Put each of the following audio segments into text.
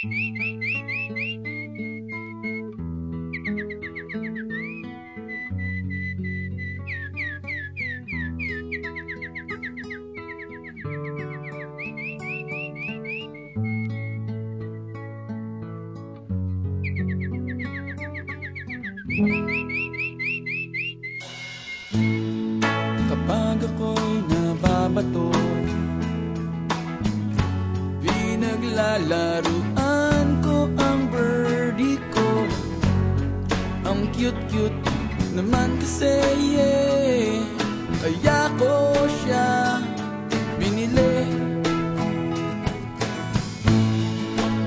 Kapag ako'y nababato Pinaglalaruan cute-cute naman kasi yeah. Kaya ko siya binili.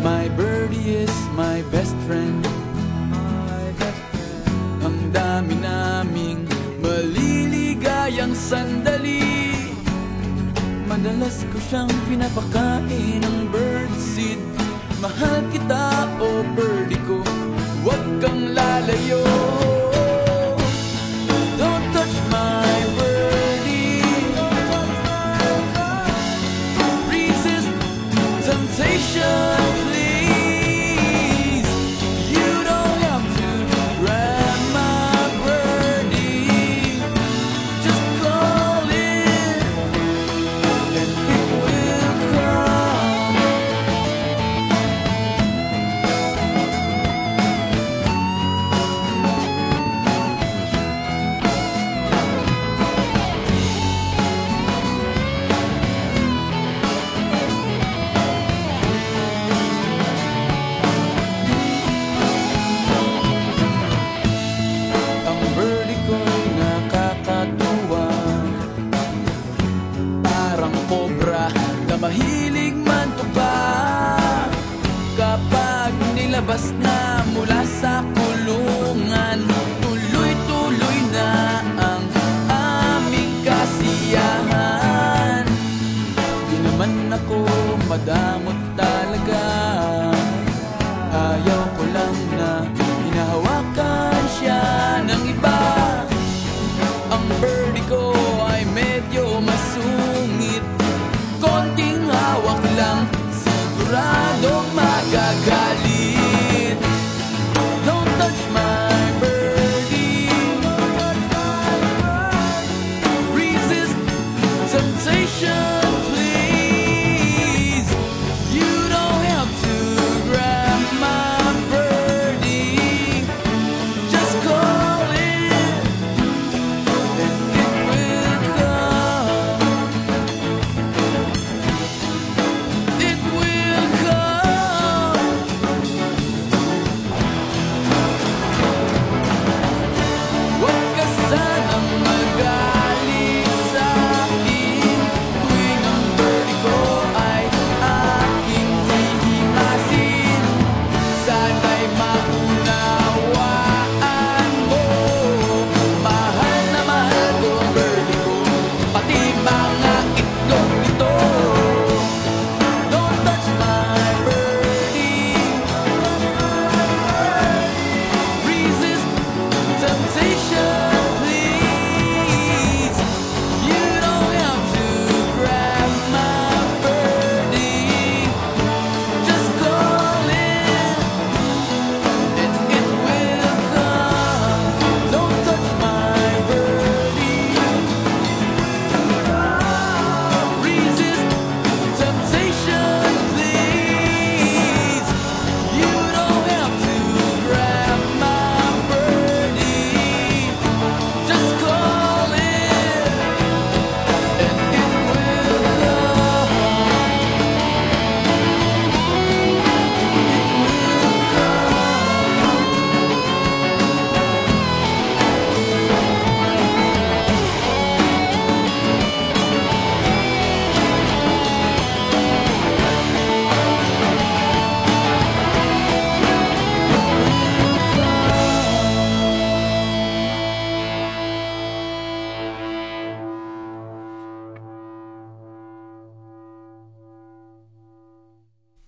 My birdie is my best friend. Ang dami naming maliligayang sandali. Madalas ko siyang pinapakain ng birdseed. Mahal kita o birdie ko Mahilig man o ba Kapag nilabas na mula sa kulungan Tuloy-tuloy na ang aming kasiyahan. Di naman ako madamot talaga. Ayaw ko lang na hinahawakan siya ng iba. Ang birdie ko ay medyo masunod lang Siguradong